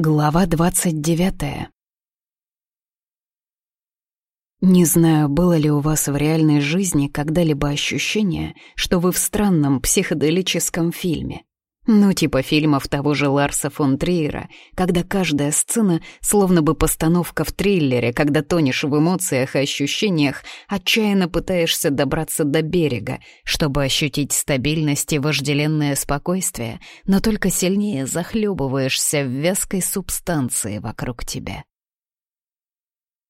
Глава двадцать девятая. Не знаю, было ли у вас в реальной жизни когда-либо ощущение, что вы в странном психоделическом фильме. Ну, типа фильмов того же Ларса фон Триера, когда каждая сцена словно бы постановка в триллере, когда тонешь в эмоциях и ощущениях, отчаянно пытаешься добраться до берега, чтобы ощутить стабильность и вожделенное спокойствие, но только сильнее захлебываешься в вязкой субстанции вокруг тебя.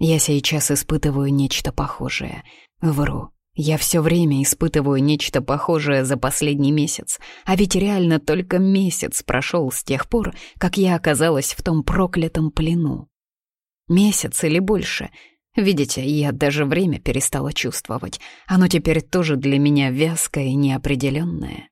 Я сейчас испытываю нечто похожее. Вру. Я все время испытываю нечто похожее за последний месяц, а ведь реально только месяц прошел с тех пор, как я оказалась в том проклятом плену. Месяц или больше. Видите, я даже время перестала чувствовать. Оно теперь тоже для меня вязкое и неопределенное.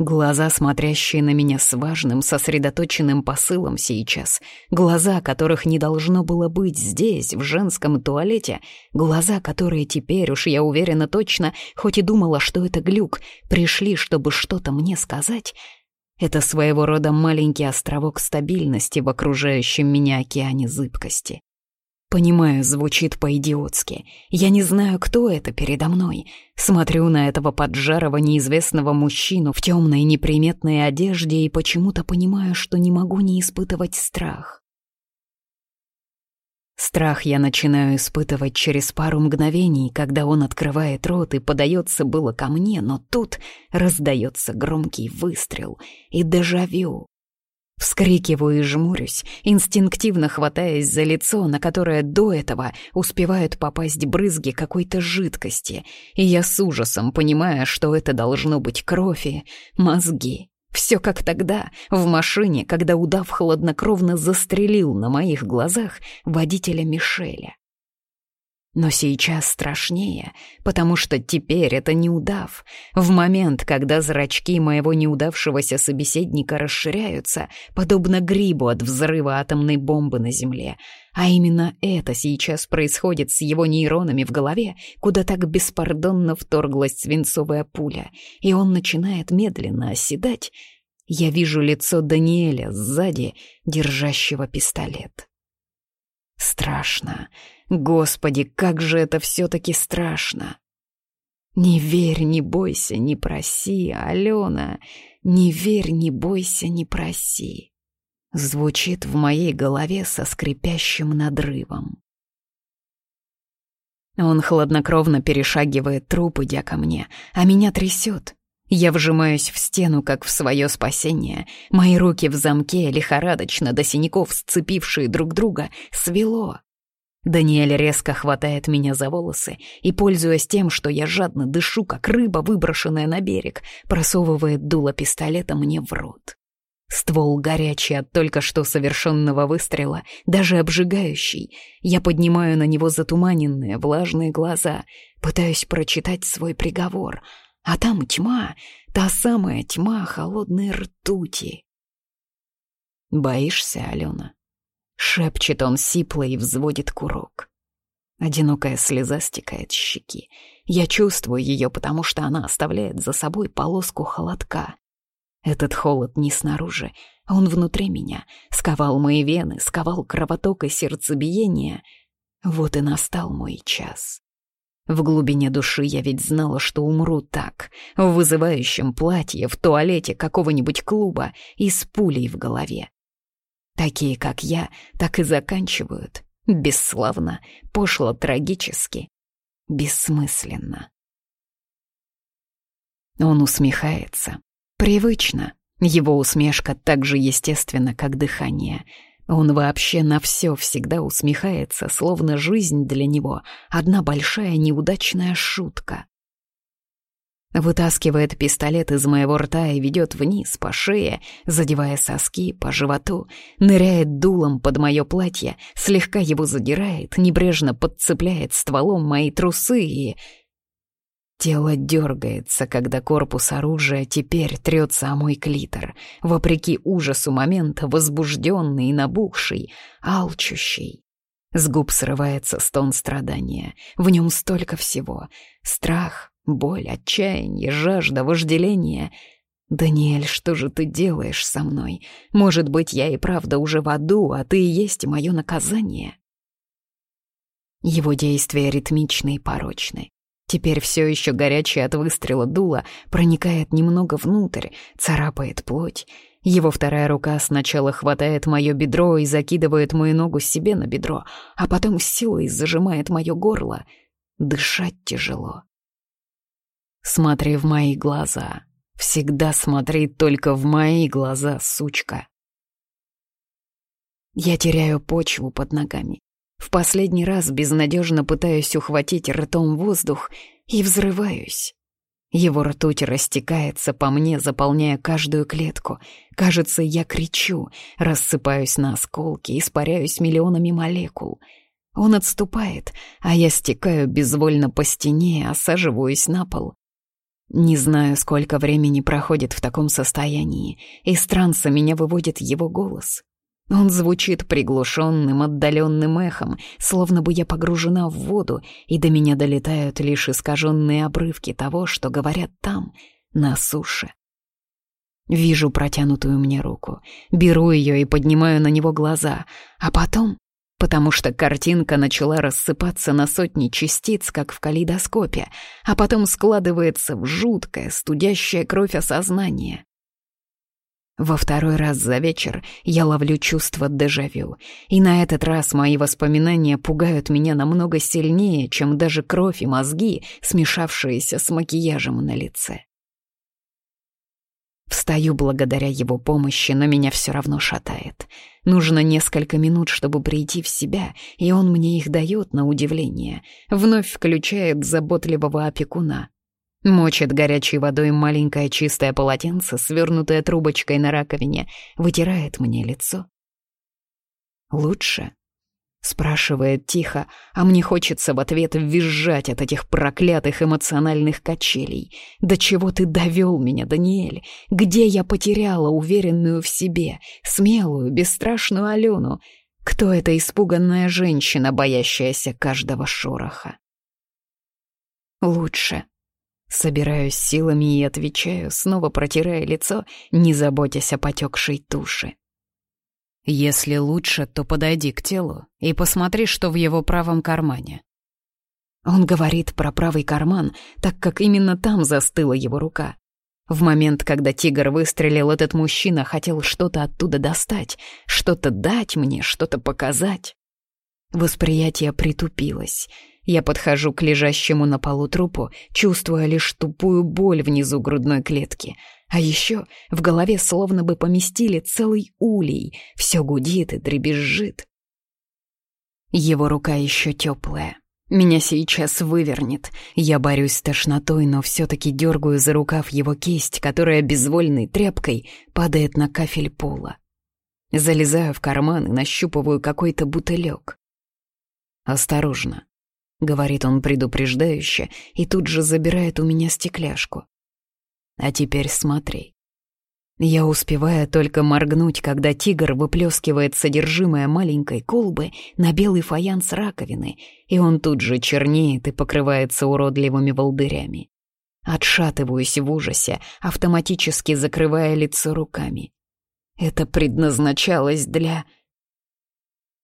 Глаза, смотрящие на меня с важным, сосредоточенным посылом сейчас. Глаза, которых не должно было быть здесь, в женском туалете. Глаза, которые теперь, уж я уверена точно, хоть и думала, что это глюк, пришли, чтобы что-то мне сказать. Это своего рода маленький островок стабильности в окружающем меня океане зыбкости. Понимаю, звучит по-идиотски. Я не знаю, кто это передо мной. Смотрю на этого поджарого неизвестного мужчину в темной неприметной одежде и почему-то понимаю, что не могу не испытывать страх. Страх я начинаю испытывать через пару мгновений, когда он открывает рот и подается было ко мне, но тут раздается громкий выстрел и дежавю. Вскрикиваю и жмурюсь, инстинктивно хватаясь за лицо, на которое до этого успевают попасть брызги какой-то жидкости, и я с ужасом понимаю, что это должно быть кровь и мозги. Все как тогда, в машине, когда удав хладнокровно застрелил на моих глазах водителя Мишеля. Но сейчас страшнее, потому что теперь это не удав. В момент, когда зрачки моего неудавшегося собеседника расширяются, подобно грибу от взрыва атомной бомбы на Земле. А именно это сейчас происходит с его нейронами в голове, куда так беспардонно вторглась свинцовая пуля, и он начинает медленно оседать. Я вижу лицо Даниэля сзади, держащего пистолет. Страшно. Господи, как же это все-таки страшно. Не верь, не бойся, не проси, Алена. Не верь, не бойся, не проси. Звучит в моей голове со скрипящим надрывом. Он хладнокровно перешагивает труп, идя ко мне, а меня трясет. Я вжимаюсь в стену, как в свое спасение. Мои руки в замке, лихорадочно до синяков сцепившие друг друга, свело. Даниэль резко хватает меня за волосы и, пользуясь тем, что я жадно дышу, как рыба, выброшенная на берег, просовывает дуло пистолета мне в рот. Ствол горячий от только что совершенного выстрела, даже обжигающий. Я поднимаю на него затуманенные, влажные глаза, пытаюсь прочитать свой приговор — а там тьма, та самая тьма холодной ртути. «Боишься, Алена?» — шепчет он сипло и взводит курок. Одинокая слеза стекает с щеки. Я чувствую ее, потому что она оставляет за собой полоску холодка. Этот холод не снаружи, он внутри меня, сковал мои вены, сковал кровоток и сердцебиение. Вот и настал мой час. В глубине души я ведь знала, что умру так, в вызывающем платье, в туалете какого-нибудь клуба и с пулей в голове. Такие, как я, так и заканчивают. Бесславно, пошло трагически, бессмысленно. Он усмехается. Привычно. Его усмешка так же естественна, как дыхание — он вообще на все всегда усмехается, словно жизнь для него — одна большая неудачная шутка. Вытаскивает пистолет из моего рта и ведет вниз по шее, задевая соски по животу, ныряет дулом под мое платье, слегка его задирает, небрежно подцепляет стволом мои трусы и Тело дергается, когда корпус оружия теперь трется о мой клитор, вопреки ужасу момента, возбужденный и набухший, алчущий. С губ срывается стон страдания. В нем столько всего. Страх, боль, отчаяние, жажда, вожделение. «Даниэль, что же ты делаешь со мной? Может быть, я и правда уже в аду, а ты и есть мое наказание?» Его действия ритмичны и порочны. Теперь все еще горячее от выстрела дуло проникает немного внутрь, царапает плоть. Его вторая рука сначала хватает мое бедро и закидывает мою ногу себе на бедро, а потом силой зажимает мое горло. Дышать тяжело. Смотри в мои глаза. Всегда смотри только в мои глаза, сучка. Я теряю почву под ногами. В последний раз безнадежно пытаюсь ухватить ртом воздух и взрываюсь. Его ртуть растекается по мне, заполняя каждую клетку. Кажется, я кричу, рассыпаюсь на осколки, испаряюсь миллионами молекул. Он отступает, а я стекаю безвольно по стене, осаживаюсь на пол. Не знаю, сколько времени проходит в таком состоянии. Из транса меня выводит его голос. Он звучит приглушенным, отдаленным эхом, словно бы я погружена в воду, и до меня долетают лишь искаженные обрывки того, что говорят там, на суше. Вижу протянутую мне руку, беру ее и поднимаю на него глаза, а потом потому что картинка начала рассыпаться на сотни частиц, как в калейдоскопе, а потом складывается в жуткое, студящее кровь осознание. Во второй раз за вечер я ловлю чувство дежавю, и на этот раз мои воспоминания пугают меня намного сильнее, чем даже кровь и мозги, смешавшиеся с макияжем на лице. Встаю благодаря его помощи, но меня все равно шатает. Нужно несколько минут, чтобы прийти в себя, и он мне их дает на удивление. Вновь включает заботливого опекуна. Мочит горячей водой маленькое чистое полотенце, свернутое трубочкой на раковине, вытирает мне лицо. Лучше Спрашивает тихо, а мне хочется в ответ визжать от этих проклятых эмоциональных качелей. «До чего ты довел меня, Даниэль? Где я потеряла уверенную в себе, смелую, бесстрашную Алену? Кто эта испуганная женщина, боящаяся каждого шороха?» «Лучше». Собираюсь силами и отвечаю, снова протирая лицо, не заботясь о потекшей туши. Если лучше, то подойди к телу и посмотри, что в его правом кармане. Он говорит про правый карман, так как именно там застыла его рука. В момент, когда тигр выстрелил, этот мужчина хотел что-то оттуда достать, что-то дать мне, что-то показать. Восприятие притупилось. Я подхожу к лежащему на полу трупу, чувствуя лишь тупую боль внизу грудной клетки — а еще в голове словно бы поместили целый улей, все гудит и дребезжит. Его рука еще теплая. Меня сейчас вывернет. Я борюсь с тошнотой, но все-таки дергаю за рукав его кисть, которая безвольной тряпкой падает на кафель пола. Залезаю в карман и нащупываю какой-то бутылек. «Осторожно», — говорит он предупреждающе, и тут же забирает у меня стекляшку. А теперь смотри. Я успеваю только моргнуть, когда тигр выплескивает содержимое маленькой колбы на белый фаянс раковины, и он тут же чернеет и покрывается уродливыми волдырями. Отшатываюсь в ужасе, автоматически закрывая лицо руками. Это предназначалось для...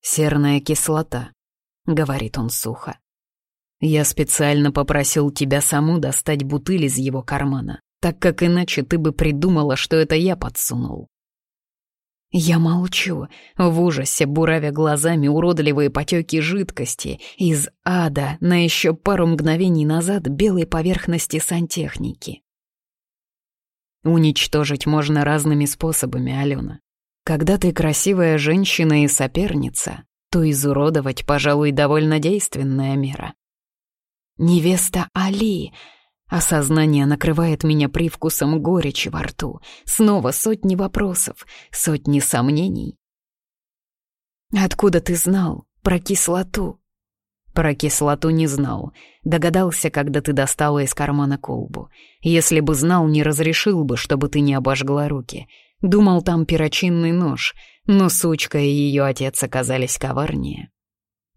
«Серная кислота», — говорит он сухо. «Я специально попросил тебя саму достать бутыль из его кармана так как иначе ты бы придумала, что это я подсунул. Я молчу, в ужасе буравя глазами уродливые потеки жидкости из ада на еще пару мгновений назад белой поверхности сантехники. Уничтожить можно разными способами, Алена. Когда ты красивая женщина и соперница, то изуродовать, пожалуй, довольно действенная мера. «Невеста Али!» Осознание накрывает меня привкусом горечи во рту. Снова сотни вопросов, сотни сомнений. «Откуда ты знал про кислоту?» Про кислоту не знал. Догадался, когда ты достала из кармана колбу. Если бы знал, не разрешил бы, чтобы ты не обожгла руки. Думал, там перочинный нож, но сучка и ее отец оказались коварнее.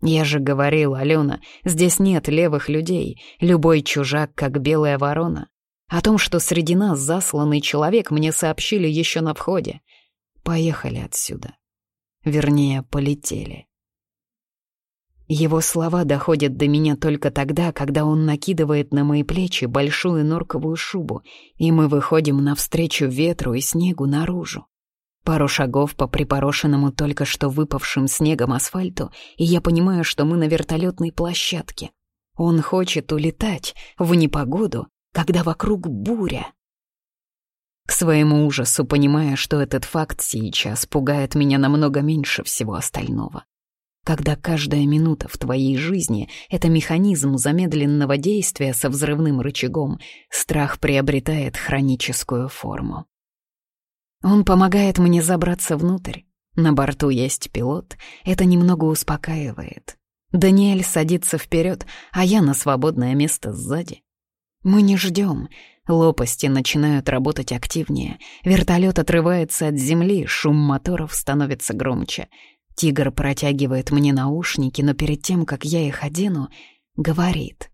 Я же говорил, Алена, здесь нет левых людей, любой чужак, как белая ворона. О том, что среди нас засланный человек, мне сообщили еще на входе. Поехали отсюда. Вернее, полетели. Его слова доходят до меня только тогда, когда он накидывает на мои плечи большую норковую шубу, и мы выходим навстречу ветру и снегу наружу. Пару шагов по припорошенному только что выпавшим снегом асфальту, и я понимаю, что мы на вертолетной площадке. Он хочет улетать в непогоду, когда вокруг буря. К своему ужасу понимая, что этот факт сейчас пугает меня намного меньше всего остального. Когда каждая минута в твоей жизни — это механизм замедленного действия со взрывным рычагом, страх приобретает хроническую форму. Он помогает мне забраться внутрь. На борту есть пилот, это немного успокаивает. Даниэль садится вперед, а я на свободное место сзади. Мы не ждем. Лопасти начинают работать активнее. Вертолет отрывается от земли, шум моторов становится громче. Тигр протягивает мне наушники, но перед тем, как я их одену, говорит.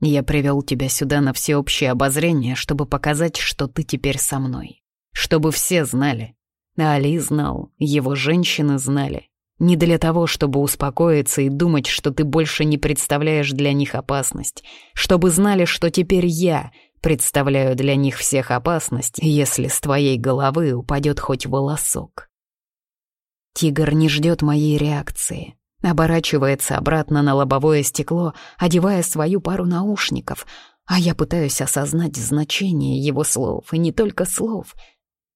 «Я привел тебя сюда на всеобщее обозрение, чтобы показать, что ты теперь со мной чтобы все знали. Али знал, его женщины знали. Не для того, чтобы успокоиться и думать, что ты больше не представляешь для них опасность, чтобы знали, что теперь я представляю для них всех опасность, если с твоей головы упадет хоть волосок. Тигр не ждет моей реакции, оборачивается обратно на лобовое стекло, одевая свою пару наушников, а я пытаюсь осознать значение его слов, и не только слов —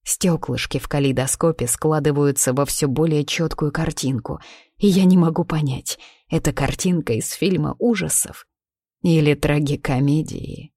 Стеклышки в калейдоскопе складываются во все более четкую картинку, и я не могу понять, это картинка из фильма ужасов или трагикомедии.